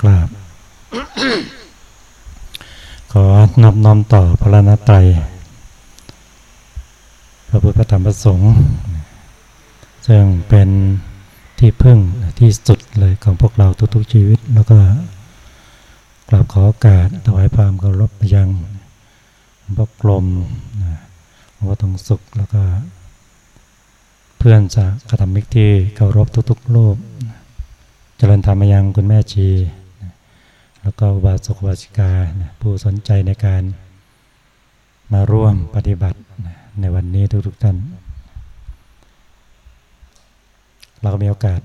กราบ ขอนอบน้อมต่อพระนตรัยพระพุทธธรรมประสงค์ ซึ่งเป็นที่พึ่งที่สุดเลยของพวกเราทุกๆชีวิต แล้วก็กราบขอโอกาสถวายความเคารพยังพระกลมวงพ่อทองสุขแล้วก็เพื่อนจากกธรรมิกที่เคารพทุกๆโลกเจริญธรรมยังคุณแม่ชี แล้วก็บาสกบาสิกาผู้สนใจในการมาร่วมปฏิบัติในวันนี้ทุกๆท่าน เราก็มีโอกาส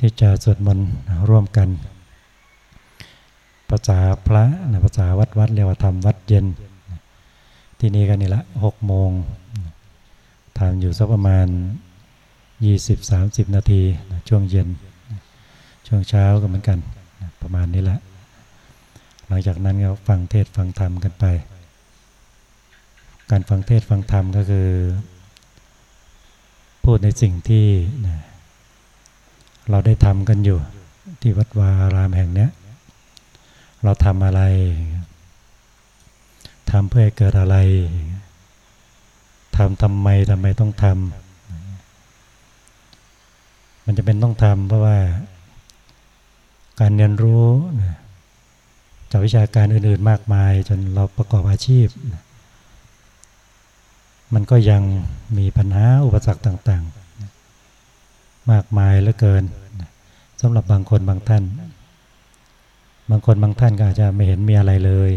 ที่จะสวดมนต์ร่วมกัน ภาษาพระภาษาวัดวัดเรียกว่าธรรมวัดเย็น ที่นี่กันนี่ละหกโมงทำอยู่สักประมาณ 20-30 นาทีช่วงเย็น ช่วงเช้าก็เหมือนกัน ประมาณนี้แหละ หลังจากนั้นก็ฟังเทศฟังธรรมกันไป การฟังเทศฟังธรรมก็คือ พูดในสิ่งที่เราได้ทำกันอยู่ ที่วัดวารามแห่งนี้เราทำอะไรทำเพื่อให้เกิดอะไรทำทำไมทำไมต้องทำมันจะเป็นต้องทำเพราะว่า การเรียนรู้จากวิชาการอื่นๆมากมายจนเราประกอบอาชีพมันก็ยังมีปัญหาอุปสรรคต่างๆมากมายเหลือเกินสำหรับบางคนบางท่าน บางคนบางท่านก็อาจจะไม่เห็นมีอะไรเลย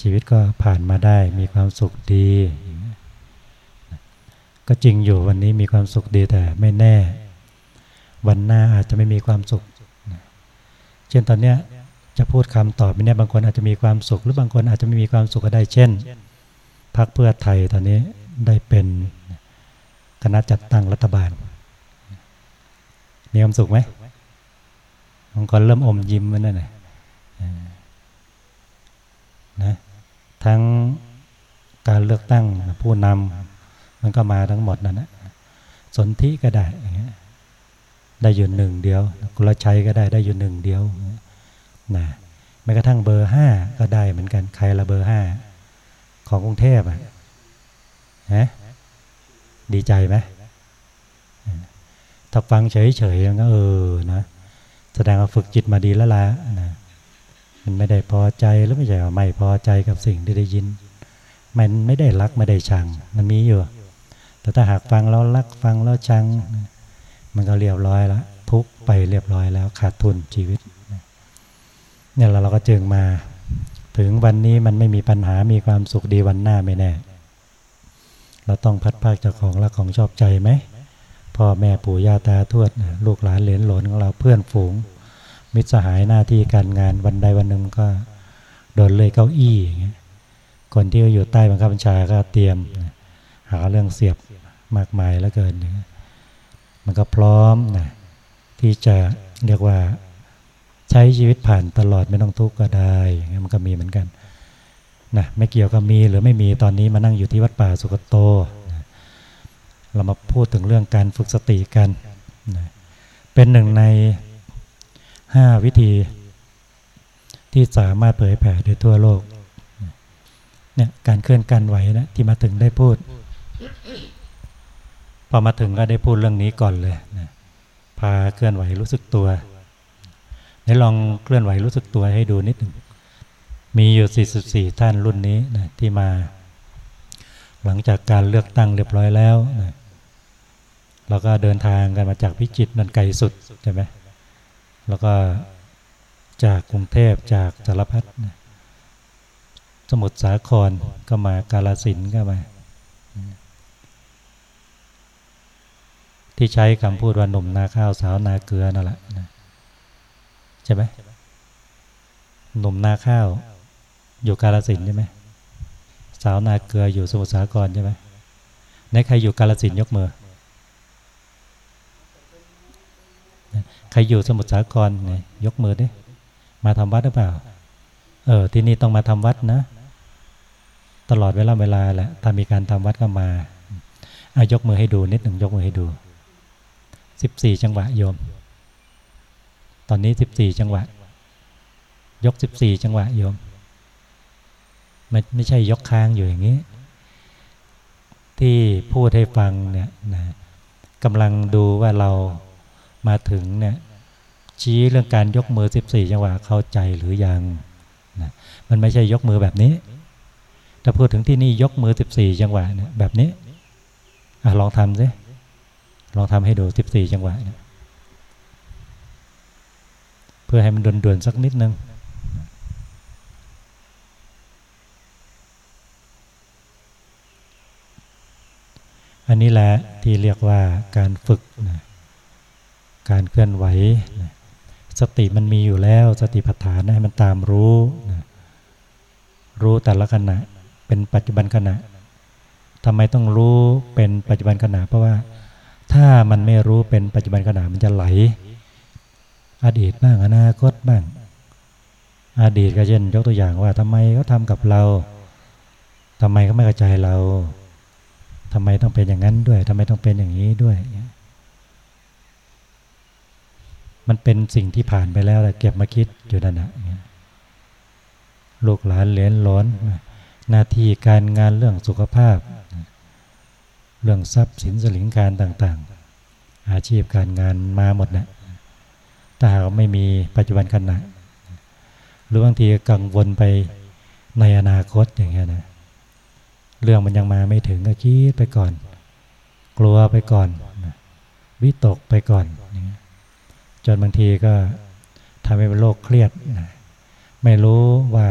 ชีวิตก็ผ่านมาได้มีความสุขดี ก็จริงอยู่วันนี้มีความสุขดีแต่ไม่แน่ วันหน้าอาจจะไม่มีความสุข เช่นตอนเนี้ยจะพูดคำตอบเนี่ยบางคนอาจจะมีความสุข หรือบางคนอาจจะไม่มีความสุขก็ได้เช่นพรรคเพื่อไทยตอนนี้ได้เป็นคณะจัดตั้งรัฐบาล มีความสุขไหมบางคนเริ่มอมยิ้มมันนั่นแหละนะทั้งการเลือกตั้งผู้นำมันก็มาทั้งหมดนั่นแหละสนธิก็ได้อย่างเงี้ย ได้อยู่หนึ่งเดียวกุลชัยก็ได้ได้อยู่หนึ่งเดียวนะแม้กระทั่งเบอร์ห้าก็ได้เหมือนกันใครละเบอร์ห้าของกรุงเทพอะฮะดีใจไหมถ้าฟังเฉยๆก็เออนะแสดงว่าฝึกจิตมาดีแล้วละนะมันไม่ได้พอใจหรือไม่ใช่ว่าไม่พอใจกับสิ่งที่ได้ยิน มันไม่ได้รักไม่ได้ชัง มันมีอยู่ แต่ถ้าหากฟังแล้วรักฟังแล้วชัง มันก็เรียบร้อยแล้วทุกไปเรียบร้อยแล้วขาดทุนชีวิตเนี่ยเราเราก็จึงมา ถึงวันนี้มันไม่มีปัญหามีความสุขดีวันหน้าไม่แน่ เราต้องพัดภาคจากของรักของชอบใจไหมพ่อแม่ปู่ย่าตาทวด ลูกหลานเหลนหลนของเราเพื่อนฝูง มิตรสหายหน้าที่การงานวันใดวันหนึ่งก็โดนเลยเก้าอี้อย่างเงี้ยคนที่อยู่ใต้บังคับบัญชาก็เตรียม หาเรื่องเสียบมากมายแล้วเกิน มันก็พร้อมนะที่จะเรียกว่าใช้ชีวิตผ่านตลอดไม่ต้องทุกข์ก็ได้มันก็มีเหมือนกันนะไม่เกี่ยวกับมีหรือไม่มีตอนนี้มานั่งอยู่ที่วัดป่าสุกโตนะเรามาพูดถึงเรื่องการฝึกสติกันนะเป็นหนึ่งในห้าวิธีที่สามารถเผยแผ่ได้ทั่วโลกเนี่ยการเคลื่อนการไหวนะที่มาถึงได้พูด พอมาถึงก็ได้พูดเรื่องนี้ก่อนเลยนะพาเคลื่อนไหวรู้สึกตัวให้ลองเคลื่อนไหวรู้สึกตัวให้ดูนิดหนึ่งมีอยู่ 44 ท่านรุ่นนี้นะที่มา หลังจากการเลือกตั้งเรียบร้อยแล้วนะเราก็เดินทางกันมาจากพิจิตรนันไกลสุดใช่ไหมแล้วก็จากกรุงเทพจากสารพัดนะสมุทรสาครก็มากาลสินก็มา ที่ใช้คำพูดว่าหนุ่มนาข้าวสาวนาเกลือนั่นแหละใช่ไหมหนุ่มนาข้าว อยู่กาลสินใช่ไหมสาวนาเกลืออยู่สมุทรสาครใช่ไหมในใครอยู่กาลสินยกมือใครอยู่สมุทรสาครเนี่ยยกมือดิมาทำวัดหรือเปล่า เออ ที่นี่ต้องมาทำวัดนะ ตลอดเวลาเวลาแหละถ้ามีการทำวัดก็มาอายกมือให้ดูนิดหนึ่งยกมือให้ดู สิบสี่จังหวะโยม ตอนนี้สิบสี่จังหวะ ยกสิบสี่จังหวะโยมไม่ไม่ใช่ยกค้างอยู่อย่างนี้ ที่พูดให้ฟังเนี่ยนะกำลังดูว่าเรามาถึงเนี่ยชี้เรื่องการยกมือ 14 จังหวะเข้าใจหรือยังนะมันไม่ใช่ยกมือแบบนี้ ถ้าพูดถึงที่นี่ยกมือ 14 จังหวะเนี่ยแบบนี้อลองทำสิ ลองทำให้ดู14จังหวะเนี่ยเพื่อให้มันด่วนๆสักนิดนึงอันนี้แหละที่เรียกว่าการฝึกนะการเคลื่อนไหวนะสติมันมีอยู่แล้วสติปัฏฐานให้มันตามรู้นะรู้แต่ละขณะเป็นปัจจุบันขณะทำไมต้องรู้เป็นปัจจุบันขณะเพราะว่า ถ้ามันไม่รู้เป็นปัจจุบันขณะมันจะไหล อดีตบ้างอนาคตบ้าง อดีตก็เช่น ยกตัวอย่างว่าทำไมเขาทำกับเราทำไมเขาไม่เข้าใจเราทำไมต้องเป็นอย่างนั้นด้วยทำไมต้องเป็นอย่างนี้ด้วย มันเป็นสิ่งที่ผ่านไปแล้วแต่เก็บมาคิดอยู่นั่นนะลูกหลานเหรียญล้นหน้าที่การงานเรื่องสุขภาพ เรื่องทรัพย์สินสลิงการต่างๆ อาชีพการงานมาหมดนะถ้าหากไม่มีปัจจุบันขณะหรือบางทีกังวลไปในอนาคตอย่างเงี้ยนะเรื่องมันยังมาไม่ถึงก็คิดไปก่อน กลัวไปก่อนวิตกไปก่อน จนบางทีก็ทำให้เป็นโรคเครียด ไม่รู้ว่า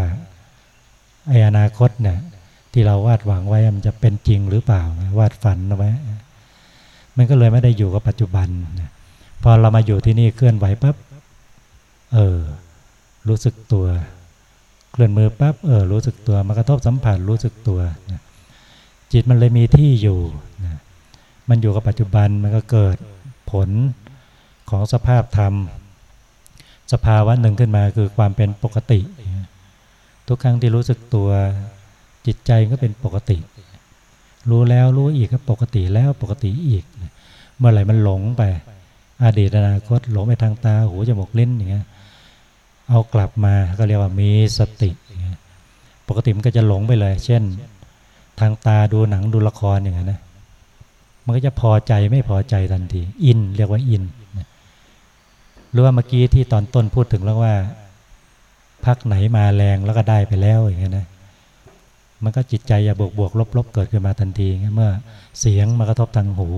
ไออนาคตเนี่ย ที่เราวาดหวังไว้มันจะเป็นจริงหรือเปล่า วาดฝันเอาไว้ มันก็เลยไม่ได้อยู่กับปัจจุบันพอเรามาอยู่ที่นี่เคลื่อนไหวปั๊บเออ รู้สึกตัว เคลื่อนมือปั๊บเออ รู้สึกตัวมากระทบสัมผัสรู้สึกตัวนะจิตมันเลยมีที่อยู่นะมันอยู่กับปัจจุบันมันก็เกิดผลของสภาพธรรม สภาวะหนึ่งขึ้นมาคือความเป็นปกติ ทุกครั้งที่รู้สึกตัว จิตใจก็เป็นปกติ รู้แล้วรู้อีกก็ปกติแล้วปกติอีก เมื่อไหร่มันหลงไป อดีตอนาคตหลงไปทางตาหูจมูกลิ้นอย่างเงี้ยเอากลับมาก็เรียกว่ามีสติปกติมันก็จะหลงไปเลย เช่น ทางตาดูหนังดูละครอย่างนั้นนะมันก็จะพอใจไม่พอใจทันที อิน เรียกว่าอินหรือว่าเมื่อกี้ที่ตอนต้นพูดถึงแล้วว่าพักไหนมาแรงแล้วก็ได้ไปแล้วอย่างเงี้ยนะ มันก็จิตใจอย่าบวกบวกลบลบเกิดขึ้นมาทันทีเมื่อเสียงมากระทบทางหู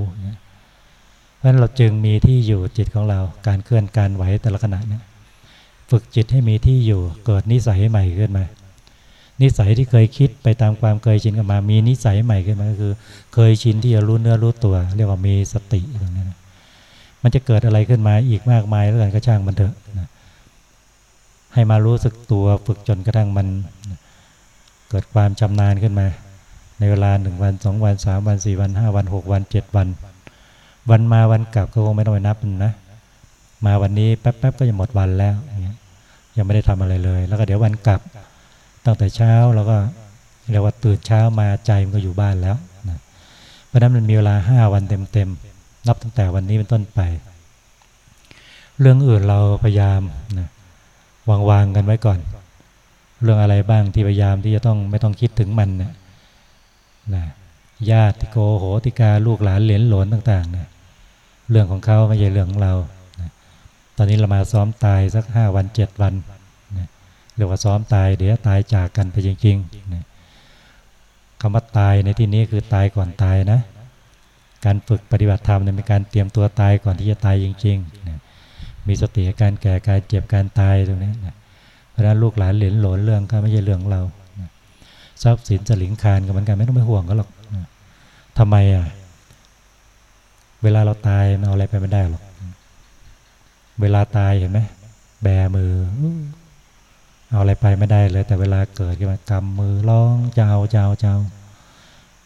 เพราะฉะนั้นเราจึงมีที่อยู่จิตของเราการเคลื่อนการไหวแต่ละขณะเนี่ยฝึกจิตให้มีที่อยู่เกิดนิสัยใหม่ขึ้นมา นิสัยที่เคยคิดไปตามความเคยชินกันมา มีนิสัยใหม่ขึ้นมาก็คือ เคยชินที่จะรู้เนื้อรู้ตัว เรียกว่ามีสติตรงนี้นะมันจะเกิดอะไรขึ้นมาอีกมากมายแล้วกันก็ช่างมันเถอะนะให้มารู้สึกตัวฝึกจนกระทั่งมัน เกิดความชำนาญขึ้นมา ในเวลาหนึ่งวันสองวันสามวันสี่วันห้าวันหกวันเจ็ดวัน วันมาวันกลับก็คงไม่ต้องไปนับนะ มาวันนี้แป๊บๆก็จะหมดวันแล้วยังไม่ได้ทำอะไรเลย แล้วก็เดี๋ยววันกลับ ตั้งแต่เช้าเราก็เรียกว่าตื่นเช้ามาใจมันก็อยู่บ้านแล้วนะเพราะนั้นมันมีเวลาห้าวันเต็มๆนับตั้งแต่วันนี้เป็นต้นไป เรื่องอื่นเราพยายามนะวางวางกันไว้ก่อน เรื่องอะไรบ้างที่พยายามที่จะต้องไม่ต้องคิดถึงมันนะนะญาติโกโหติกาลูกหลานเหลนหลนต่างๆนะเรื่องของเขาไม่ใช่เรื่องของเรานะตอนนี้เรามาซ้อมตายสักห้าวันเจ็ดวันเรียกว่าซ้อมตาย เดี๋ยวตายจากกันไปจริงๆคำว่าตายในที่นี้คือตายก่อนตายนะ การฝึกปฏิบัติธรรมเนี่ยเป็นการเตรียมตัวตายก่อนที่จะตายจริงๆมีสติการแก่การเจ็บการตายตรงนี้ เพราะนั้นลูกหลานเหลนหลนเรื่องก็ไม่ใช่เรื่องเราทรัพย์สินสลิงคารก็เหมือนกันไม่ต้องไปห่วงก็หรอกทำไมอะเวลาเราตายเอาอะไรไปไม่ได้หรอกเวลาตายเห็นไหมแบมือ เอาอะไรไปไม่ได้เลย แต่เวลาเกิดขึ้นมากำมือร้องเจ้าเจ้าเจ้า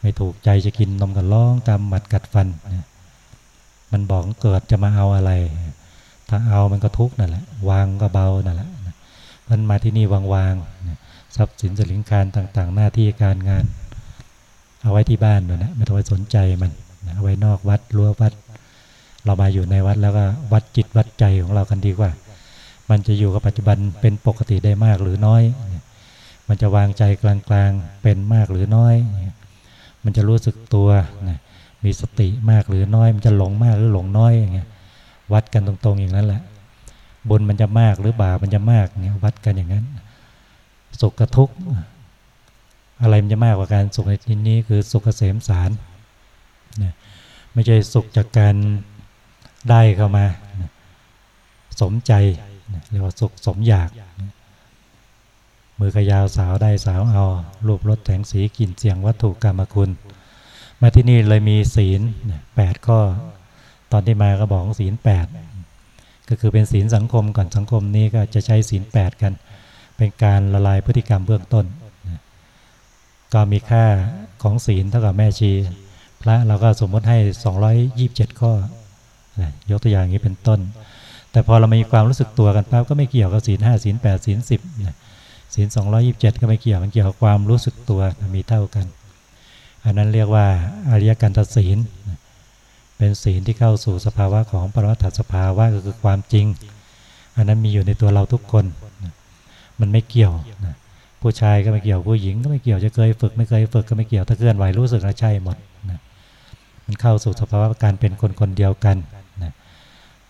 ไม่ถูกใจจะกินนมกันร้องกำหมัดกัดฟันมันบอกเกิดจะมาเอาอะไร ถ้าเอามันก็ทุกข์นั่นแหละวางก็เบานั่นแหละ มันมาที่นี่วางวางทรัพย์สินสลิงการต่างๆ หน้าที่การงาน เอาไว้ที่บ้านนะไม่ต้องไปสนใจมันเอาไว้นอกวัดรั้ววัด เรามาอยู่ในวัดแล้วก็วัดจิตวัดใจของเรากันดีกว่า มันจะอยู่กับปัจจุบันเป็นปกติได้มากหรือน้อย มันจะวางใจกลางๆเป็นมากหรือน้อย มันจะรู้สึกตัวนะมีสติมากหรือน้อย มันจะหลงมากหรือหลงน้อยอย่างเงี้ยวัดกันตรงๆอย่างนั้นแหละ บุญมันจะมากหรือบาปมันจะมากเนี่ยวัดกันอย่างนั้น สุขกับทุกข์อะไรมันจะมากกว่าการสุขในที่นี้คือสุขเกษมสารนะไม่ใช่สุขจากการได้เข้ามานะสมใจนะเรียกว่าสุขสมอยาก มือขยาวสาวได้สาวเอา รูปรสแสงสีกลิ่นเสียงวัตถุกรรมคุณ มาที่นี่เลยมีศีลแปดข้อ ตอนที่มาก็บอกศีลแปด ก็คือเป็นศีลสังคมก่อนสังคมนี้ก็จะใช้ศีลแปดกัน เป็นการละลายพฤติกรรมเบื้องต้น ก็มีค่าของศีลเท่ากับแม่ชี พระเราก็สมมติให้ 227 ข้อยกตัวอย่างนี้เป็นต้น แต่พอเรามีความรู้สึกตัวกันปั๊บก็ไม่เกี่ยวกับศีลห้าศีลแปดศีลสิบศีลสองยิบเจ็ดก็ไม่เกี่ยวมันเกี่ยวกับความรู้สึกตัวมีเท่ากัน อันนั้นเรียกว่าอริยกันตศีล เป็นศีลที่เข้าสู่สภาวะของปรมัตถสภาวะก็คือความจริง อันนั้นมีอยู่ในตัวเราทุกคน มันไม่เกี่ยวผู้ชายก็ไม่เกี่ยวผู้หญิงก็ไม่เกี่ยวจะเคยฝึกไม่เคยฝึกก็ไม่เกี่ยวถ้าเคลื่อนไหวรู้สึกแล้วใช่หมดนะมันเข้าสู่สภาวะการเป็นคนคนเดียวกันนะ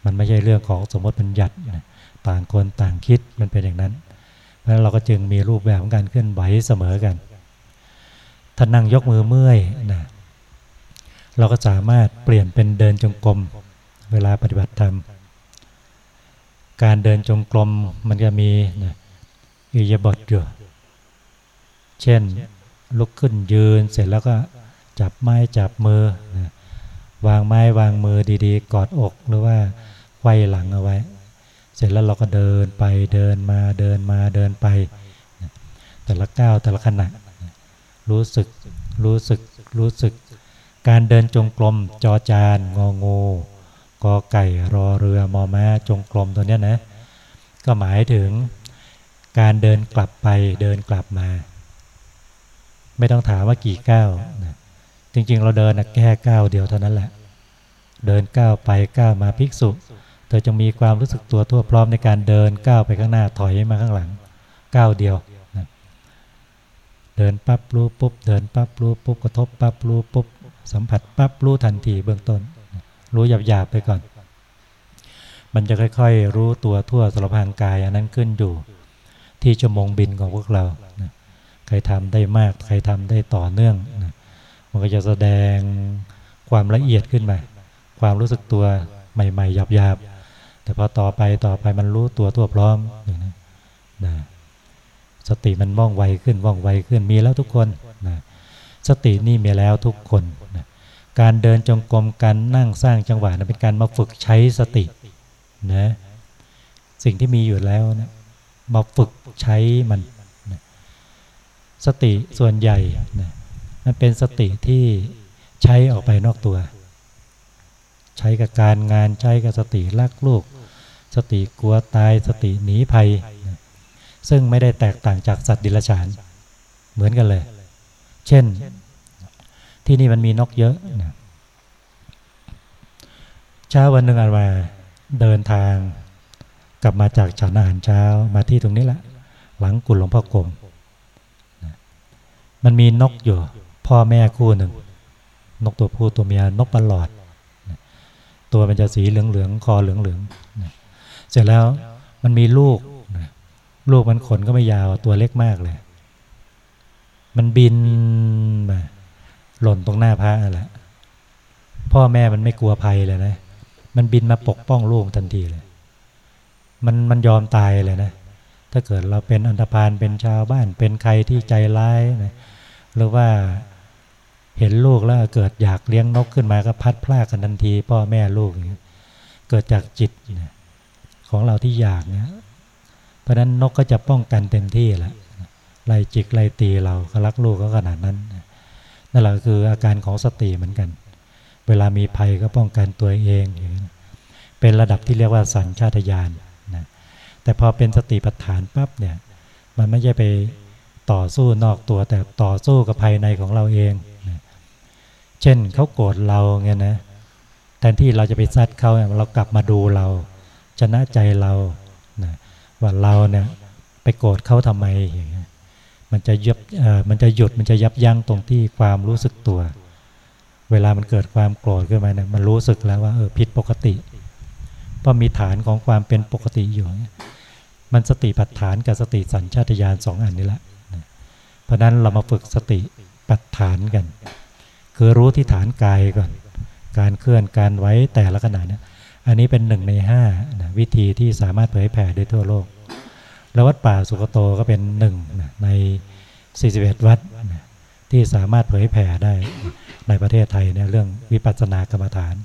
มันไม่ใช่เรื่องของสมมติบัญญัตินะต่างคนต่างคิดมันเป็นอย่างนั้น เพราะเราก็จึงมีรูปแบบของการเคลื่อนไหวเสมอกันถ้านั่งยกมือเมื่อยนะ เราก็สามารถเปลี่ยนเป็นเดินจงกรมเวลาปฏิบัติธรรม การเดินจงกรมมันจะมีอิยาบทอยู่เช่นลุกขึ้นยืนเสร็จแล้วก็จับไม้จับมือนะวางไม้วางมือดีๆ กอดอกหรือว่าไขว้หลังเอาไว้ เสร็จแล้วเราก็เดินไปเดินมาเดินมาเดินไป แต่ละก้าวแต่ละขณะ รู้สึกรู้สึกรู้สึก การเดินจงกรมจอจานงองูกอไก่รอเรือมอม้าจงกรมตัวเนี้ยนะ ก็หมายถึงการเดินกลับไปเดินกลับมา ไม่ต้องถามว่ากี่ก้าวนะจริงๆ เราเดินแค่ก้าวเดียวเท่านั้นแหละ เดินก้าวไปก้าวมาภิกษุ เธอจะมีความรู้สึกตัวทั่วพร้อมในการเดินก้าวไปข้างหน้าถอยมาข้างหลังก้าวเดียวนะเดินปั๊บรู้ปุ๊บเดินปั๊บรู้ปุ๊บกระทบปั๊บรู้ปุ๊บ สัมผัสปั๊บรู้ทันทีเบื้องต้น รู้หยาบๆไปก่อน มันจะค่อยๆ รู้ตัวทั่วสารพางกาย อันนั้นขึ้นอยู่ ที่ชั่วโมงบินของพวกเราใครทำได้มาก ใครทำได้ต่อเนื่องมันก็จะแสดงความละเอียดขึ้นมาความรู้สึกตัวใหม่ๆหยาบๆแต่พอต่อไปต่อไปมันรู้ตัวทั่วพร้อมนะนะสติมันว่องไวขึ้นว่องไวขึ้นมีแล้วทุกคนนะสตินี่มีแล้วทุกคน การเดินจงกรมการนั่งสร้างจังหวะนะเป็นการมาฝึกใช้สตินะสิ่งที่มีอยู่แล้วนะมาฝึกใช้มันนะสติส่วนใหญ่นะมันเป็นสติที่ใช้ออกไปนอกตัว ใช้กับการงานใช้กับสติรักลูก สติกลัวตายสติหนีภัยนะซึ่งไม่ได้แตกต่างจากสัตว์ดิลฉานเหมือนกันเลย เช่น ที่นี่มันมีนกเยอะนะเช้าวันหนึ่งอามาเดินทาง กลับมาจากฉันอาหารเช้ามาที่ตรงนี้แหละ หลังกุลหลวงพ่อกรมมันมีนกอยู่ พ่อแม่คู่หนึ่ง นกตัวผู้ตัวเมียนกปลอด ตัวมันจะสีเหลืองๆคอเหลืองๆเสร็จแล้วมันมีลูกลูกมันขนก็ไม่ยาวตัวเล็กมากเลย มันบินมา หล่นตรงหน้าพระแหละพ่อแม่มันไม่กลัวภัยเลยนะ มันบินมาปกป้องลูกทันทีเลย มันมันยอมตายเลยนะ ถ้าเกิดเราเป็นอันธพาลเป็นชาวบ้าน เป็นใครที่ใจร้ายนะหรือว่าเห็นลูกแล้วเกิดอยากเลี้ยงนกขึ้นมาก็พัดพลากันทันที พ่อแม่ลูกเกิดจากจิตของเราที่อยากเนี่ยเพราะนั้นนกก็จะป้องกันเต็มที่แหละไล่จิกไล่ตีเราก็รักลูกก็ขนาดนั้นน นแหละคืออาการของสติเหมือนกัน เวลามีภัยก็ป้องกันตัวเองอย่างนี้เป็นระดับที่เรียกว่าสัญชาตญาณนะแต่พอเป็นสติปัฏฐานปั๊บเนี่ยมันไม่ใช่ไปต่อสู้นอกตัวแต่ต่อสู้กับภายในของเราเองนะเช่นเขาโกรธเราเงี้ยนะแทนที่เราจะไปซัดเขาเรากลับมาดูเรา ชนะใจเรานะว่าเราเนี่ยไปโกรธเขาทำไมอย่างนี้ มันจะยับมันจะหยุดมันจะยับยั้งตรงที่ความรู้สึกตัว เวลามันเกิดความโกรธขึ้นมาเนี่ยมันรู้สึกแล้วว่าเออผิดปกติ เพราะมีฐานของความเป็นปกติอยู่ มันสติปัฏฐานกับสติสัญชาตญาณสองอันนี้แหละ เพราะนั้นเรามาฝึกสติปัฏฐานกัน คือรู้ที่ฐานกายก่อน การเคลื่อนการไว้แต่ละขณะเนี่ยอันนี้เป็นหนึ่งในห้านะวิธีที่สามารถเผยแผ่ได้ทั่วโลก แล้ววัดป่าสุกโตก็เป็นหนึ่งใน 41 วัดที่สามารถเผยแผ่ได้ในประเทศไทยเนี่ยเรื่องวิปัสสนากรรมฐาน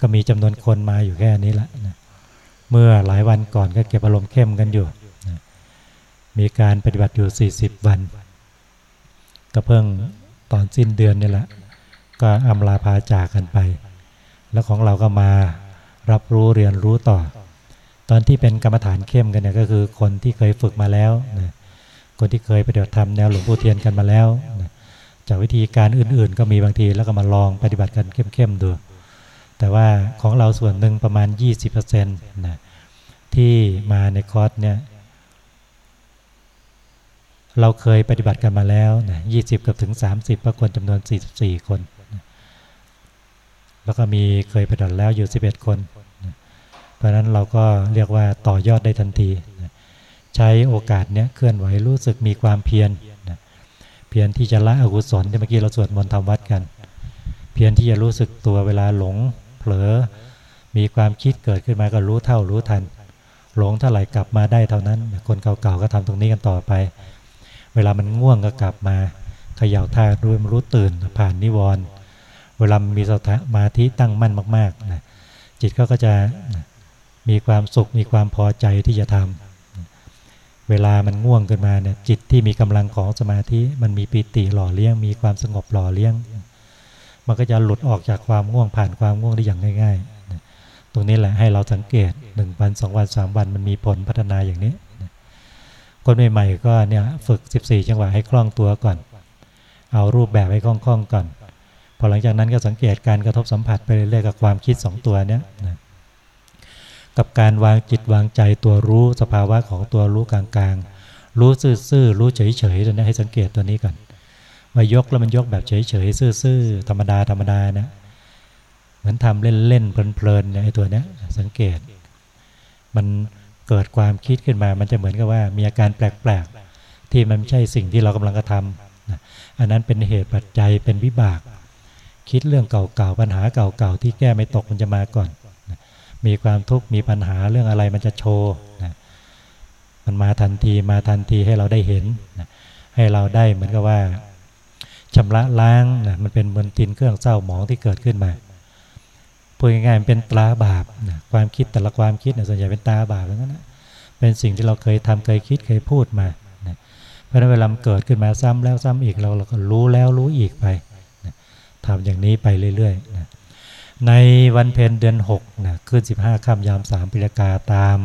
ก็มีจำนวนคนมาอยู่แค่นี้ละนะเมื่อหลายวันก่อนก็เก็บอารมณ์เข้มกันอยู่นะมีการปฏิบัติอยู่ 40 วัน ก็เพิ่งตอนสิ้นเดือนนี่แหละก็อำลาพาจากกันไป แล้วของเราก็มารับรู้เรียนรู้ต่อ ตอนที่เป็นกรรมฐานเข้มกันเนี่ยก็คือคนที่เคยฝึกมาแล้วนะคนที่เคยปฏิบัติธรรมแนวหลวงปู่เทียนกันมาแล้วนะจากวิธีการอื่นๆ ก็มีบางทีแล้วก็มาลองปฏิบัติกันเข้มๆดู แต่ว่าของเราส่วนหนึ่งประมาณ 20%นะที่มาในคอร์สเนี่ยเราเคยปฏิบัติกันมาแล้วนะ20กับถึง 30ประคนจำนวน 44 คน แล้วก็มีเคยปฏิบัติแล้วอยู่ 11 คน เพราะนั้นเราก็เรียกว่าต่อยอดได้ทันที ใช้โอกาสเนี้ยเคลื่อนไหวรู้สึกมีความเพียรเพียรที่จะละอกุศลที่เมื่อกี้เราสวดมนต์ทำวัดกัน เพียรที่จะรู้สึกตัวเวลาหลงเผลอ มีความคิดเกิดขึ้นมาก็รู้เท่ารู้ทัน หลงเท่าไหร่กลับมาได้เท่านั้น คนเก่าๆก็ทำตรงนี้กันต่อไป เวลามันง่วงก็กลับมาเขย่าท่าด้วยมันรู้ตื่นผ่านนิวรณ์เวลามีสมาธิตั้งมั่นมากๆนะจิตก็ก็จะ มีความสุขมีความพอใจที่จะทำเวลามันง่วงขึ้นมาเนี่ยจิตที่มีกำลังของสมาธิมันมีปีติหล่อเลี้ยง มีความสงบหล่อเลี้ยง มันก็จะหลุดออกจากความง่วงผ่านความง่วงได้อย่างง่ายๆ ตรงนี้แหละให้เราสังเกตหนึ่งวันสองวันสามวันมันมีผลพัฒนาอย่างนี้คนใหม่ๆก็เนี่ยฝึก 14 จังหวะให้คล่องตัวก่อน เอารูปแบบให้คล่องๆก่อน พอหลังจากนั้นก็สังเกตการกระทบสัมผัสไปเรื่อยๆกับความคิด 2 ตัวเนี้ยนะ กับการวางจิตวางใจตัวรู้สภาวะของตัวรู้กลางๆ รู้ซื่อๆรู้เฉยๆตัวนี้ให้สังเกตตัวนี้ก่อนมายกแล้วมันยกแบบเฉยๆซื่อๆธรรมดาธรรมดานะเหมือนทำเล่นๆเพลินๆเนี่ยไอ้ตัวเนี้ยสังเกต มันเกิดความคิดขึ้นมา มันจะเหมือนกับว่ามีอาการแปลกๆ ที่มันไม่ใช่สิ่งที่เรากำลังกระทำอันนั้นเป็นเหตุปัจจัยเป็นวิบาก คิดเรื่องเก่าๆปัญหาเก่าๆที่แก้ไม่ตกมันจะมาก่อน มีความทุกข์มีปัญหาเรื่องอะไรมันจะโชว์นะมันมาทันทีมาทันทีให้เราได้เห็นนะให้เราได้เหมือนกับว่าชำระล้างนะมันเป็นเหมือนตินเครื่องเศร้าหมองที่เกิดขึ้นมาพูดง่ายๆมันเป็นตราบาปนะความคิดแต่ละความคิดเนี่ยส่วนใหญ่เป็นตาบาปแล้วนะเป็นสิ่งที่เราเคยทำเคยคิดเคยพูดมานะเพราะนั้นเวลาเกิดขึ้นมาซ้ำแล้วซ้ำอีกเราเราก็รู้แล้วรู้อีกไปนะทำอย่างนี้ไปเรื่อยๆนะ ในวันเพ็ญเดือน6นะขึ้น 15ค่ำยามสามปิรกาตาม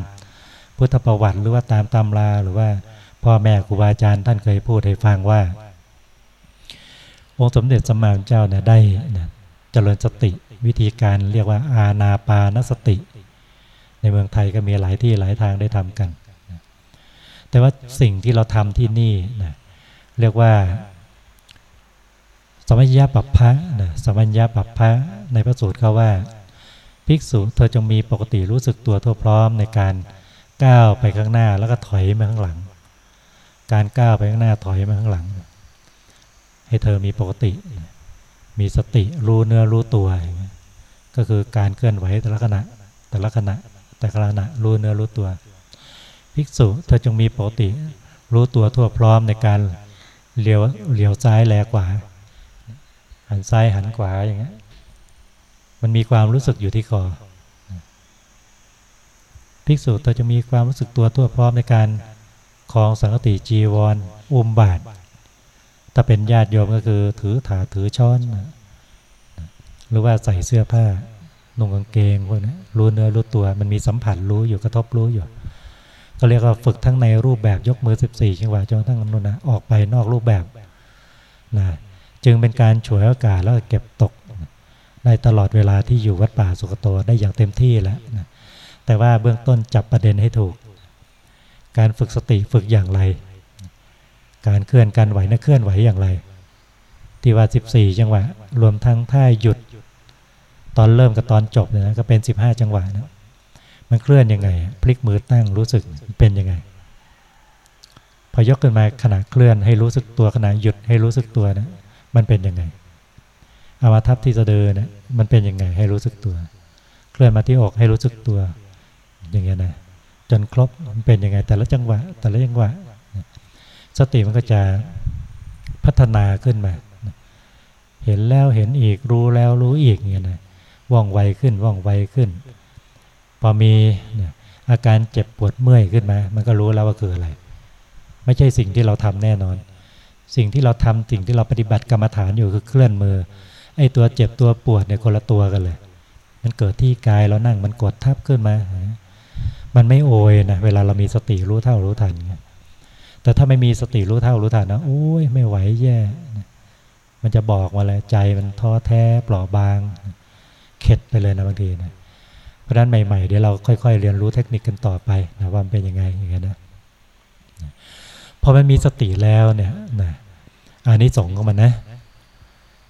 พุทธประวัติหรือว่าตามตำราหรือว่าพ่อแม่ครูบาอาจารย์ท่านเคยพูดให้ฟังว่า องค์สมเด็จสมมาเจ้าเนี่ยได้นะเจริญสติวิธีการเรียกว่าอาณาปานสติ ในเมืองไทยก็มีหลายที่หลายทางได้ทำกัน แต่ว่าสิ่งที่เราทำที่นี่นะเรียกว่า สมัญญาปัปพะนะสมัญญาปัปพะในพระสูตรเขาว่า ภิกษุเธอจงมีปกติรู้สึกตัวทั่วพร้อมในการก้าวไปข้างหน้าแล้วก็ถอยมาข้างหลัง การก้าวไปข้างหน้าถอยมาข้างหลัง ให้เธอมีปกติ มีสติรู้เนื้อรู้ตัวก็คือการเคลื่อนไหวแต่ละขณะแต่ละขณะแต่ละขณะรู้เนื้อรู้ตัว ภิกษุเธอจงมีปกติ รู้ตัวทั่วพร้อมในการเลี้ยวเลี้ยวซ้ายแลขวา หันซ้ายหันขวาอย่างเงี้ยมันมีความรู้สึกอยู่ที่คอภิกษุเธอจะมีความรู้สึกตัวทั่วพร้อมในการคลองสังกติจีวรอุมบาท ถ้าเป็นญาติโยมก็คือถือถาถือช้อน หรือว่าใส่เสื้อผ้านุ่งกางเกงพวกนี้รู้เนื้อรู้ตัว มันมีสัมผัสรู้อยู่กระทบรู้อยู่ ก็เรียกว่าฝึกทั้งในรูปแบบยกมือ 14 จังหวะจนทั้งนั้นนะออกไปนอกรูปแบบนะ จึงเป็นการฉวยโอกาสแล้วเก็บตกได้ตลอดเวลาที่อยู่วัดป่าสุกโตได้อย่างเต็มที่แล้วนะแต่ว่าเบื้องต้นจับประเด็นให้ถูก การฝึกสติฝึกอย่างไร การเคลื่อนการไหวนะเคลื่อนไหวอย่างไร ที่ว่า 14 จังหวะ รวมทั้งท่าหยุด ตอนเริ่มกับตอนจบเนี่ยนะก็เป็น 15 จังหวะนะมันเคลื่อนยังไง พลิกมือตั้งรู้สึกเป็นยังไง พอยกขึ้นมาขณะเคลื่อนให้รู้สึกตัวขณะหยุดให้รู้สึกตัวนะ มันเป็นยังไงอามาทับที่สะดือเนะมันเป็นยังไงให้รู้สึกตัว เคลื่อนมาที่อกให้รู้สึกตัว อย่างเงี้ยนะจนครบมันเป็นยังไง แต่ละจังหวะ แต่ละจังหวะ สติมันก็จะพัฒนาขึ้นมา เห็นแล้วเห็นอีกรู้แล้วรู้อีกเงี้ยนะว่องไวขึ้นว่องไวขึ้น พอมีอาการเจ็บปวดเมื่อยขึ้นมา มันก็รู้แล้วว่าคืออะไร ไม่ใช่สิ่งที่เราทำแน่นอน สิ่งที่เราทำสิ่งที่เราปฏิบัติกรรมฐานอยู่คือเคลื่อนมือไอ้ตัวเจ็บตัวปวดเนี่ยคนละตัวกันเลย มันเกิดที่กายเรานั่งมันกดทับขึ้นมา มันไม่โอยนะเวลาเรามีสติรู้เท่ารู้ทันแต่ถ้าไม่มีสติรู้เท่ารู้ทันนะโอ้ยไม่ไหวแย่ มันจะบอกมาเลยใจมันท้อแท้เปล่าบาง เข็ดไปเลยนะบางทีนะเพราะฉะนั้นใหม่ๆเดี๋ยวเราค่อยๆ เรียนรู้เทคนิคกันต่อไปนะว่ามันเป็นยังไงอย่างเงี้ยนะ พอมันมีสติแล้วเนี่ยนะอันนี้สงของมันนะ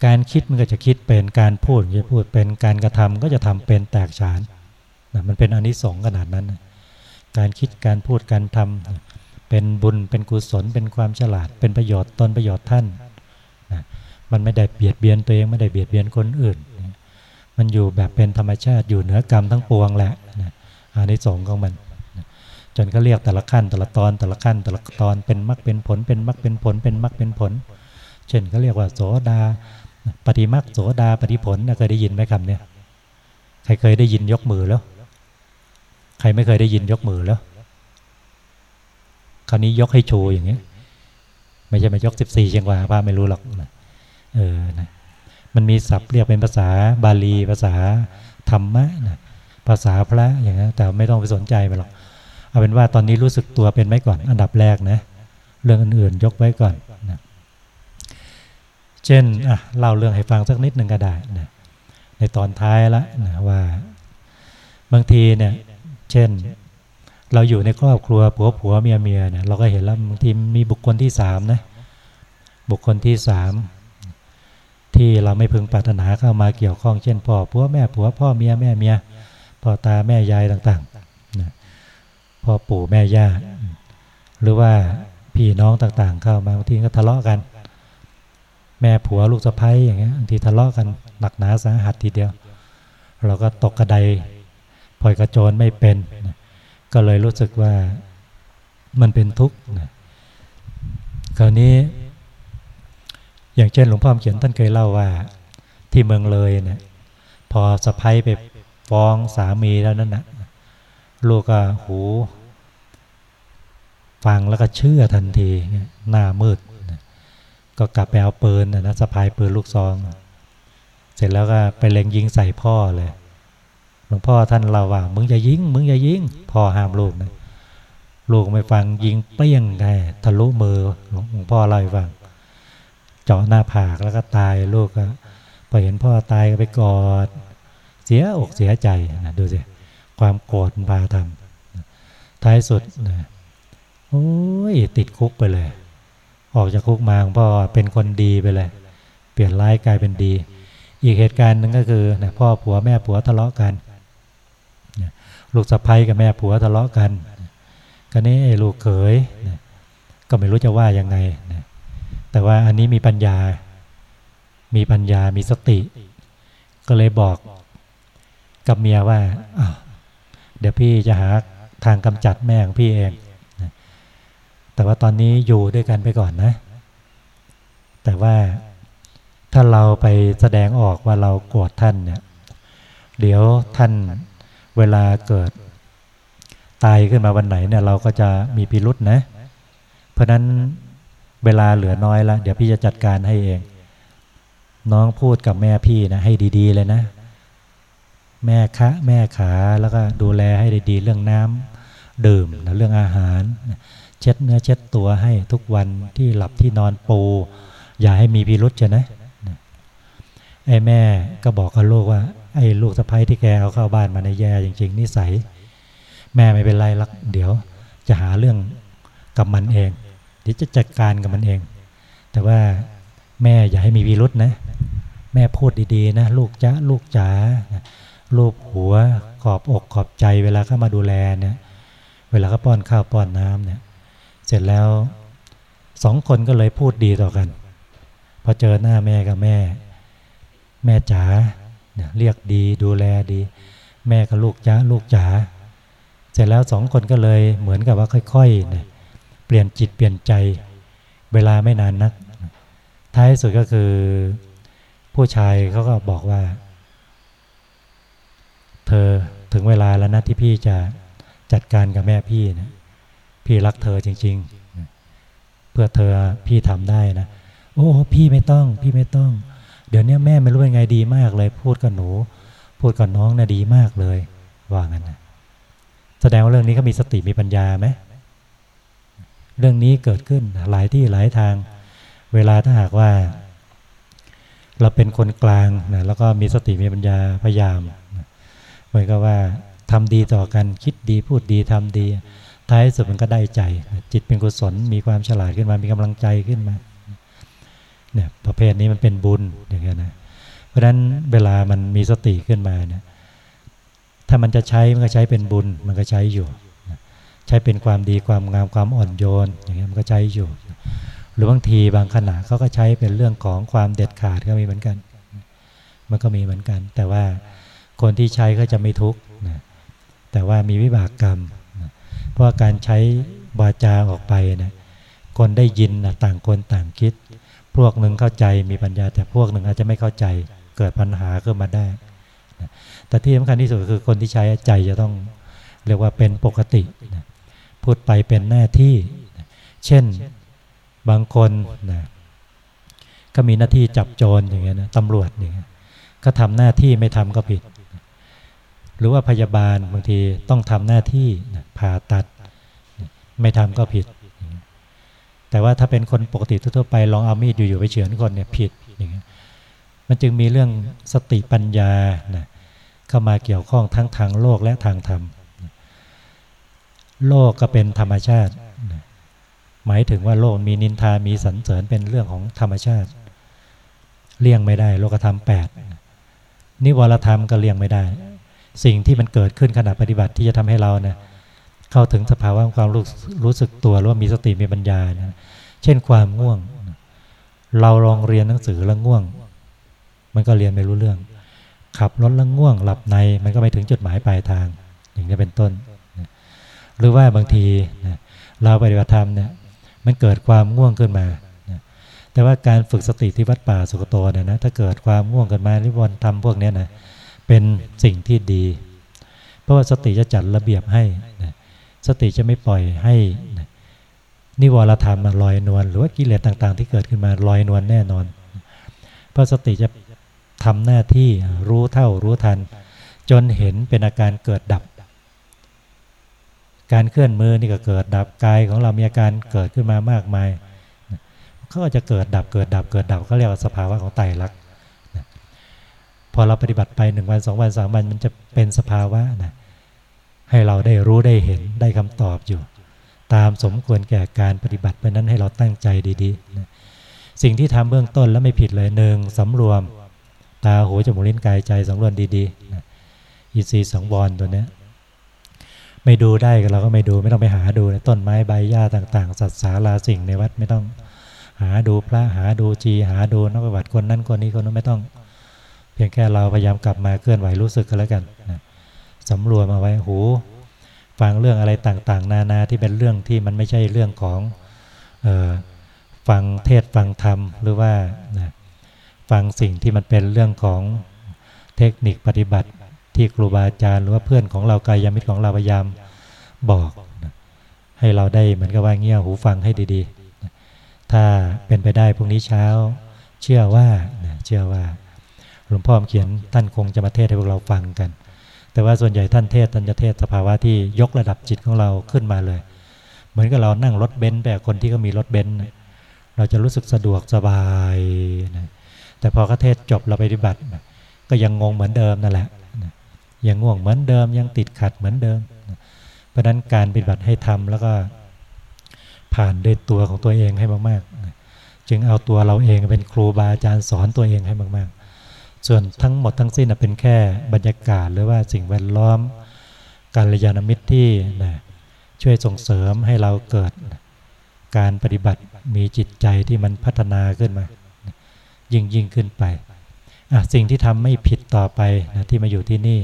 การคิดมันก็จะคิดเป็นการพูดจะพูดเป็นการกระทำก็จะทำเป็นแตกฉานนะมันเป็นอันิสงส์ขนาดนั้น การคิดการพูดการทำเป็นบุญเป็นกุศลเป็นความฉลาด เป็นประโยชน์ตนประโยชน์ท่านนะมันไม่ได้เบียดเบียนตัวเองไม่ได้เบียดเบียนคนอื่น มันอยู่แบบเป็นธรรมชาติอยู่เหนือกรรมทั้งปวงแหละนะอานิสงส์ของมันน จนก็เรียกแต่ละขั้นแต่ละตอนแต่ละขั้นแต่ละตอนเป็นมรรคเป็นผลเป็นมรรคเป็นผลเป็นมรรคเป็นผล เช่นเขาเรียกว่าโสดา ปฏิมักโสดาปฏิผลเคยได้ยินไหมคำเนี้ยใครเคยได้ยินยกมือแล้ว ใครไม่เคยได้ยินยกมือแล้ว คราวนี้ยกให้โชว์อย่างเงี้ย ไม่ใช่มายกสิบสี่จังหวะป้าไม่รู้หรอกนะเออนะมันมีศัพท์เรียกเป็นภาษาบาลีภาษาธรรมะนะภาษาพระอย่างเงี้ยแต่ไม่ต้องไปสนใจไปหรอก เอาเป็นว่าตอนนี้รู้สึกตัวเป็นไหมก่อนอันดับแรกนะเรื่องอื่นๆ ยกไว้ก่อนนะเช่นอะเล่าเรื่องให้ฟังสักนิดหนึ่งก็ได้นะในตอนท้ายละนะว่า บางทีเนี่ย เช่น เราอยู่ในครอบครัวผัวผัวเมียเมียเนี่ยเราก็เห็นแล้วบางทีมีบุคคลที่สามนะบุคคลที่สามที่เราไม่พึงปรารถนาเข้ามาเกี่ยวข้องเช่นพ่อผัวแม่ผัวพ่อเมียแม่เมียพ่อตาแม่ยายต่างๆ พ่อปู่แม่ย่า หรือว่าพี่น้องต่างๆ เข้ามาบางทีก็ทะเลาะกัน แม่ผัวลูกสะใภ้อย่างเงี้ยบางทีทะเลาะกันหนักหนาสาหัสทีเดียว เราก็ตกกระไดปล่อยกระโจนไม่เป็น ก็เลยรู้สึกว่ามันเป็นทุกข์คราวนี้ อย่างเช่นหลวงพ่อเขียนท่านเคยเล่าว่า ที่เมืองเลยเนี่ยพอสะพ้ยไปฟ้องสามีแล้วนั่นนะลูกก็หู ฟังแล้วก็เชื่อทันที หน้ามืด ก็กลับไปเอาปืนนะสะพายปืนลูกซอง เสร็จแล้วก็ไปเล็งยิงใส่พ่อเลยหลวงพ่อท่านเราว่า มึงอย่ายิง มึงอย่ายิง พ่อห้ามลูกนะลูกไม่ฟังยิงเปี้ยงไงทะลุมือหลวงพ่อเล่าให้ฟังเจาะหน้าผากแล้วก็ตายลูกก็พอเห็นพ่อตายก็ไปกอด เสียอกเสียใจนะดูสิความโกรธพาทำท้ายสุดนะ โอ้ยติดคุกไปเลย ออกจากคุกมาหลวงพ่อเป็นคนดีไปเลย เปลี่ยนร้ายกลายเป็นดี อีกเหตุการณ์หนึ่งก็คือนะพ่อผัวแม่ผัวทะเลาะกันลูกสะใภ้กับแม่ผัวทะเลาะกันกันนี้ไอ้ลูกเขยก็ไม่รู้จะว่ายังไงนะแต่ว่าอันนี้มีปัญญา มีปัญญามีสติ ก็เลยบอกกับเมียว่าเดี๋ยวพี่จะหาทางกำจัดแม่ของพี่เอง แต่ว่าตอนนี้อยู่ด้วยกันไปก่อนนะ แต่ว่าถ้าเราไปแสดงออกว่าเราโกรธท่านเนี่ย เดี๋ยวท่านเวลาเกิด ตายขึ้นมาวันไหนเนี่ย เราก็จะมีพิรุษนะ เพราะนั้นเวลาเหลือน้อยแล้วเดี๋ยวพี่จะจัดการให้เอง น้องพูดกับแม่พี่นะให้ดี ๆ เลยนะ แม่คะ แม่ขาแล้วก็ดูแลให้ดีๆเรื่องน้ำดื่มนะเรื่องอาหาร ช็ดเนื้อเช็ดตัวให้ทุกวันที่หลับที่นอนปู อย่าให้มีพิรุษจะนะไอ้แม่ก็บอกกับลูกว่า ไอ้ลูกสะพ้ยที่แกเอาเข้าบ้านมาในแย่จริง ๆนิสัย แม่ไม่เป็นไรลักเดี๋ยว จะหาเรื่องกับมันเองที่จะจัดการกับมันเอง แต่ว่าแม่อย่าให้มีวิรุษนะ แม่พูดดีๆ นะ ลูกจ้าลูกจ๋าลูกหัวขอบอกขอบใจเวลาเข้ามาดูแลเนี่ย เวลาเขาป้อนข้าวป้อนน้ำเนี่ย เสร็จแล้วสองคนก็เลยพูดดีต่อกันพอเจอหน้าแม่กับแม่ แม่จ๋าเรียกดีดูแลดี แม่กับลูกจ๋าลูกจ๋าเสร็จแล้วสองคนก็เลยเหมือนกับว่าค่อยๆเนี่ยเปลี่ยนจิตเปลี่ยนใจ เวลาไม่นานนัก ท้ายสุดก็คือ ผู้ชายเขาก็บอกว่า เธอถึงเวลาแล้วนะที่พี่จะจัดการกับแม่พี่นะ พี่รักเธอจริง ๆ เพื่อเธอพี่ทำได้นะโอ้พี่ไม่ต้อง พี่ไม่ต้อง เดี๋ยวนี้แม่ไม่รู้เป็นไงดีมากเลย พูดกับหนู พูดกับน้องนะ่ะดีมากเลย ว่างั้นนะแสดงว่าเรื่องนี้เขามีสติมีปัญญาไหมเรื่องนี้เกิดขึ้นหลายที่หลายทาง เวลาถ้าหากว่า เราเป็นคนกลางนะแล้วก็มีสติมีปัญญาพยายามเหมือนกับว่าทำดีต่อกันคิดดีพูดดีทำดี ท้ายสุดมันก็ได้ใจ จิตเป็นกุศลมีความฉลาดขึ้นมามีกำลังใจขึ้นมาเนี่ยประเภทนี้มันเป็นบุญอย่างเงี้ยนะเพราะฉะนั้นเวลามันมีสติขึ้นมาเนี่ยถ้ามันจะใช้มันก็ใช้เป็นบุญมันก็ใช้อยู่ ใช้เป็นความดีความงามความอ่อนโยนอย่างเงี้ยมันก็ใช้อยู่ หรือบางทีบางขณะเขาก็ใช้เป็นเรื่องของความเด็ดขาดก็มีเหมือนกัน มันก็มีเหมือนกัน แต่ว่าคนที่ใช้ก็จะไม่ทุกข์นะแต่ว่ามีวิบากกรรม เพราะการใช้บาจาออกไปนะคนได้ยินนะต่างคนต่างคิด พวกหนึ่งเข้าใจมีปัญญา แต่พวกหนึ่งอาจจะไม่เข้าใจเกิดปัญหาขึ้นมาได้นะแต่ที่สำคัญที่สุดคือคนที่ใช้ใจจะต้องเรียกว่าเป็นปกตินะพูดไปเป็นหน้าที่เช่นบางคนนะก็มีหน้าที่จับโจรอย่างเงี้ยนะตำรวจอย่างเงี้ยก็ทำหน้าที่ไม่ทำก็ผิด หรือว่าพยาบาลบางทีต้องทำหน้าที่ผ่าตัด ไม่ทำก็ผิด แต่ว่าถ้าเป็นคนปกติทั่วไปลองเอามีดอยู่ๆไปเฉือนคนเนี่ยผิดอย่างนี้มันจึงมีเรื่องสติปัญญานะเข้ามาเกี่ยวข้องทั้งทางโลกและทางธรรม โลกก็เป็นธรรมชาติ หมายถึงว่าโลกมีนินทา มีสรรเสริญเป็นเรื่องของธรรมชาติ เลี่ยงไม่ได้ โลกธรรมแปดนิวรธรรมก็เลี่ยงไม่ได้ สิ่งที่มันเกิดขึ้นขณะปฏิบัติที่จะทำให้เราเนะี่ยเข้าถึงสภาวะความรู้รู้สึกตัวหรือว่ามีสติมีปัญญานะเช่นความง่วง เราลองเรียนหนังสือแล้วง่วง มันก็เรียนไม่รู้เรื่อง ขับรถแล้วง่วง หลับในมันก็ไม่ถึงจุดหมายปลายทาง อย่างนี้เป็นต้น หรือว่าบางทีเราปฏิบัติธรรมเนี่ยมันเกิดความง่วงขึ้นมาแต่ว่าการฝึกสติที่วัดป่าสุกโตเนี่ยนะถ้าเกิดความง่วงขึ้นมาริวนทำพวกนี้นะ เป็นสิ่งที่ดี เพราะว่าสติจะจัดระเบียบให้นะสติจะไม่ปล่อยให้นะนิวรธรรมมาลอยนวลหรือว่ากิเลสต่างๆ ที่เกิดขึ้นมาลอยนวลแน่นอน เพราะสติจะทำหน้าที่รู้เท่ารู้ทัน จนเห็นเป็นอาการเกิดดับ การเคลื่อนมือนี่ก็เกิดดับกายของเรามีอาการเกิดขึ้นมามากมายเขาก็จะเกิดดับเกิดดับเกิดดับเขาเรียกว่าสภาวะของไตรลักษ พอเราปฏิบัติไปหนึ่งวันสองวันสามวันมันจะเป็นสภาวะนะให้เราได้รู้ได้เห็นได้คำตอบอยู่ ตามสมควรแก่การปฏิบัติเพราะนั้นให้เราตั้งใจดีๆนะสิ่งที่ทำเบื้องต้นแล้วไม่ผิดเลยหนึ่งสำรวม ตาหูจมูกลิ้นกายใจสำรวมดีๆนะอินทรีย์สังวรตัวนี้ไม่ดูได้เราก็ไม่ดูไม่ต้องไปหาดูต้นไม้ใบหญ้าต่างๆ สัตว์สาราสิ่งในวัดไม่ต้องหาดูพระหาดูจีหาดูนักปฏิบัติคนนั้นคนนี้คนนั้นไม่ต้อง พียงแค่เราพยายามกลับมาเคลื่อนไหวรู้สึกกันแล้วกันนะสำรวมเอาไว้หูฟังเรื่องอะไรต่างๆ นานาที่เป็นเรื่องที่มันไม่ใช่เรื่องของออฟังเทศฟังธรรมหรือว่านะฟังสิ่งที่มันเป็นเรื่องของเทคนิคปฏิบัติที่ครูบาอาจารย์ หรือว่าเพื่อนของเรากายามิตรของเราพยายามบอกนะให้เราได้เหมือนกับว่าเงี้ยหูฟังให้ดีๆนะถ้าเป็นไปได้พรุ่งนี้เช้า เชื่อว่านะเชื่อว่า หลวงพ่อเขียนท่านคงจะมาเทศให้พวกเราฟังกัน แต่ว่าส่วนใหญ่ท่านเทศท่านจะเทศสภาวะที่ยกระดับจิตของเราขึ้นมาเลย เหมือนกับเรานั่งรถเบนซ์แบบคนที่ก็มีรถเบนซ์เราจะรู้สึกสะดวกสบายนะแต่พอเขาเทศจบเราไปปฏิบัติ ก็ยังงงเหมือนเดิมนั่นแหละยังง่วงเหมือนเดิมยังติดขัดเหมือนเดิม เพราะนั้นการปฏิบัติให้ทำแล้วก็ผ่านด้วยตัวของตัวเองให้มากๆ จึงเอาตัวเราเองเป็นครูบาอาจารย์สอนตัวเองให้มากๆ ส่วนทั้งหมดทั้งสิ้นเป็นแค่บรรยากาศหรือว่าสิ่งแวดล้อม การยานมิตรที่นะช่วยส่งเสริมให้เราเกิด การปฏิบัติมีจิตใจที่มันพัฒนาขึ้นมา ยิ่งยิ่งขึ้นไป สิ่งที่ทำไม่ผิดต่อไปนะที่มาอยู่ที่นี่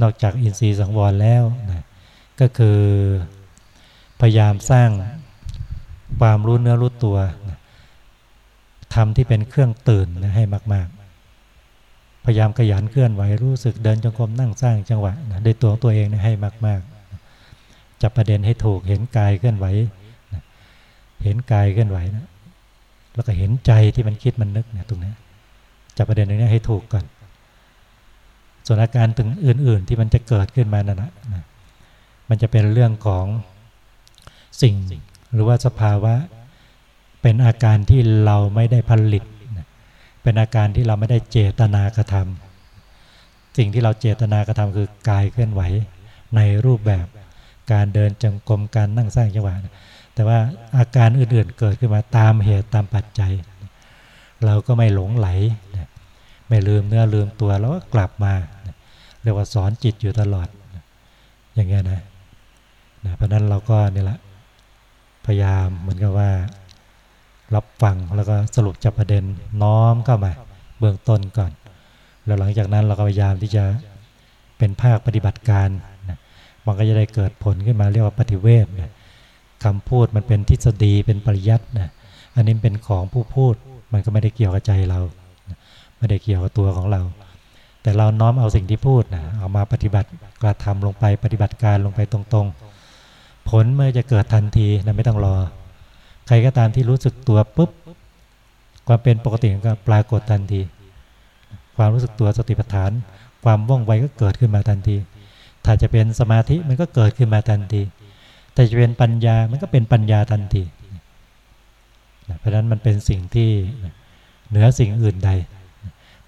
นอกจากอินทรีย์สังวรแล้วนะก็คือพยายามสร้างความรู้เนื้อรู้ตัวทำที่เป็นเครื่องตื่นนะให้มาก ๆ ยายามขยันเคลื่อนไหวรู้สึกเดินจงกรมนั่งสร้างจังหวะนะด้วยตัวตัวเองนะให้มากๆจับประเด็นให้ถูกเห็นกายเคลื่อนไหวนะเห็นกายเคลื่อนไหวนะแล้วก็เห็นใจที่มันคิดมันนึกเนี่ยตรงนี้จับประเด็นตรงนี้ให้ถูกก่อน ส่วนอาการตึงอื่น ๆ ที่มันจะเกิดขึ้นมานั่นนะมันจะเป็นเรื่องของสิ่งหรือว่าสภาวะเป็นอาการที่เราไม่ได้ผลิต เป็นอาการที่เราไม่ได้เจตนากระทำสิ่งที่เราเจตนากระทำคือกายเคลื่อนไหวในรูปแบบการเดินจงกรมการนั่งสร้างจังหวะแต่ว่าอาการอื่นๆเกิดขึ้นมาตามเหตุตามปัจจัย เราก็ไม่หลงไหล ไม่ลืมเนื้อลืมตัวแล้วก็กลับมา เรียกว่าสอนจิตอยู่ตลอด อย่างเงี้ยนะนะเพราะนั้นเราก็นี่แหละพยายามเหมือนกับว่า รับฟังแล้วก็สรุปจับประเด็นน้อมเข้ามาเบื้องต้นก่อน แล้วหลังจากนั้นเราก็พยายามที่จะเป็นภาคปฏิบัติการนะมันก็จะได้เกิดผลขึ้นมาเรียกว่าปฏิเวทนะคำพูดมันเป็นทฤษฎีเป็นปริยัตินะอันนี้เป็นของผู้พูดมันก็ไม่ได้เกี่ยวกับใจเรา ไม่ได้เกี่ยวกับตัวของเรา แต่เราน้อมเอาสิ่งที่พูดนะเอามาปฏิบัติกระทำลงไปปฏิบัติการลงไปตรงๆ ผลเมื่อจะเกิดทันทีนะไม่ต้องรอ ใครก็ตามที่รู้สึกตัวปุ๊บความเป็นปกติก็ปรากฏทันที ความรู้สึกตัวสติปัฏฐาน ความว่องไวก็เกิดขึ้นมาทันที ถ้าจะเป็นสมาธิมันก็เกิดขึ้นมาทันทีแต่จะเป็นปัญญามันก็เป็นปัญญาทันทีเพราะนั้นมันเป็นสิ่งที่เหนือสิ่งอื่นใด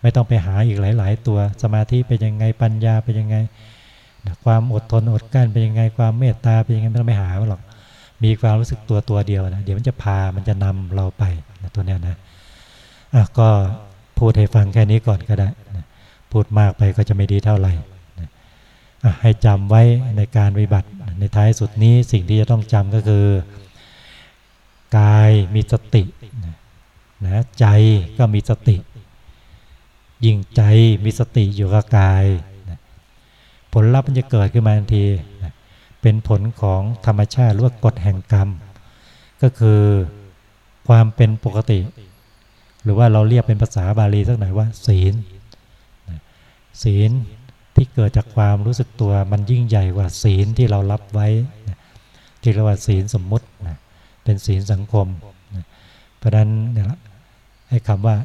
ไม่ต้องไปหาอีกหลาย ๆ ตัวสมาธิเป็นยังไงปัญญาเป็นยังไง ความอดทนอดกั้นเป็นยังไงความเมตตาเป็นยังไงไม่ต้องไปหาหรอก มีความรู้สึกตัวตัวเดียวนะเดี๋ยวมันจะพามันจะนำเราไปนะตัวเนี้ยนะอะก็พูดให้ฟังแค่นี้ก่อนก็ได้นะพูดมากไปก็จะไม่ดีเท่าไหร่นะอะให้จำไว้ในการปฏิบัติในท้ายสุดนี้สิ่งที่จะต้องจำก็คือกายมีสตินะใจก็มีสติ ยิ่งใจมีสติอยู่กับกายผลลัพธ์มันจะเกิดขึ้นมาทันที เป็นผลของธรรมชาติหรือว่ากฎแห่งกรรม ก็คือความเป็นปกติ หรือว่าเราเรียกเป็นภาษาบาลีสักหน่อยว่า ศีลศีลที่เกิดจากความรู้สึกตัวมันยิ่งใหญ่กว่าศีลที่เรารับไว้ที่เรียกว่าศีลสมมุติเป็นศีลสังคมเพราะนั้นเนี่ยให้คำว่า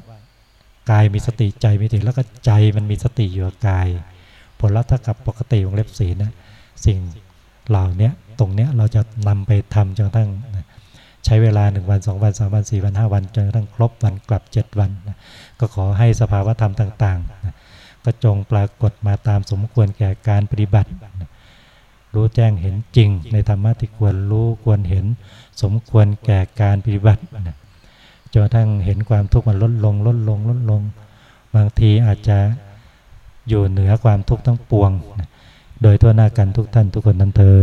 กายมีสติใจมีสติแล้วก็ใจมันมีสติอยู่กับกาย ผลลัพธ์ถ้ากับปกติของเล็บสีลนะสิ่ง เหล่านี้ตรงเนี้ยเราจะนำไปทำจนกระทั่งใช้เวลาหนึ่งวันสองวันสามวันสี่วันห้าวันจนกระทั่งครบวันกลับเจ็ดวันนะก็ขอให้สภาวธรรมต่างๆนะก็จงปรากฏมาตามสมควรแก่การปฏิบัตินะรู้แจ้งเห็นจริง ในธรรมะที่ควรรู้ควรเห็น สมควรแก่การปฏิบัตินะจนกระทั่งเห็นความทุกข์มันลดลงลดลงลดลง บางทีอาจจะอยู่เหนือความทุกข์ทั้งปวง โดยทั่วหน้ากันทุกท่านทุกคนนั้นเทิ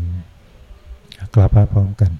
นกลับมาพร้อมกัน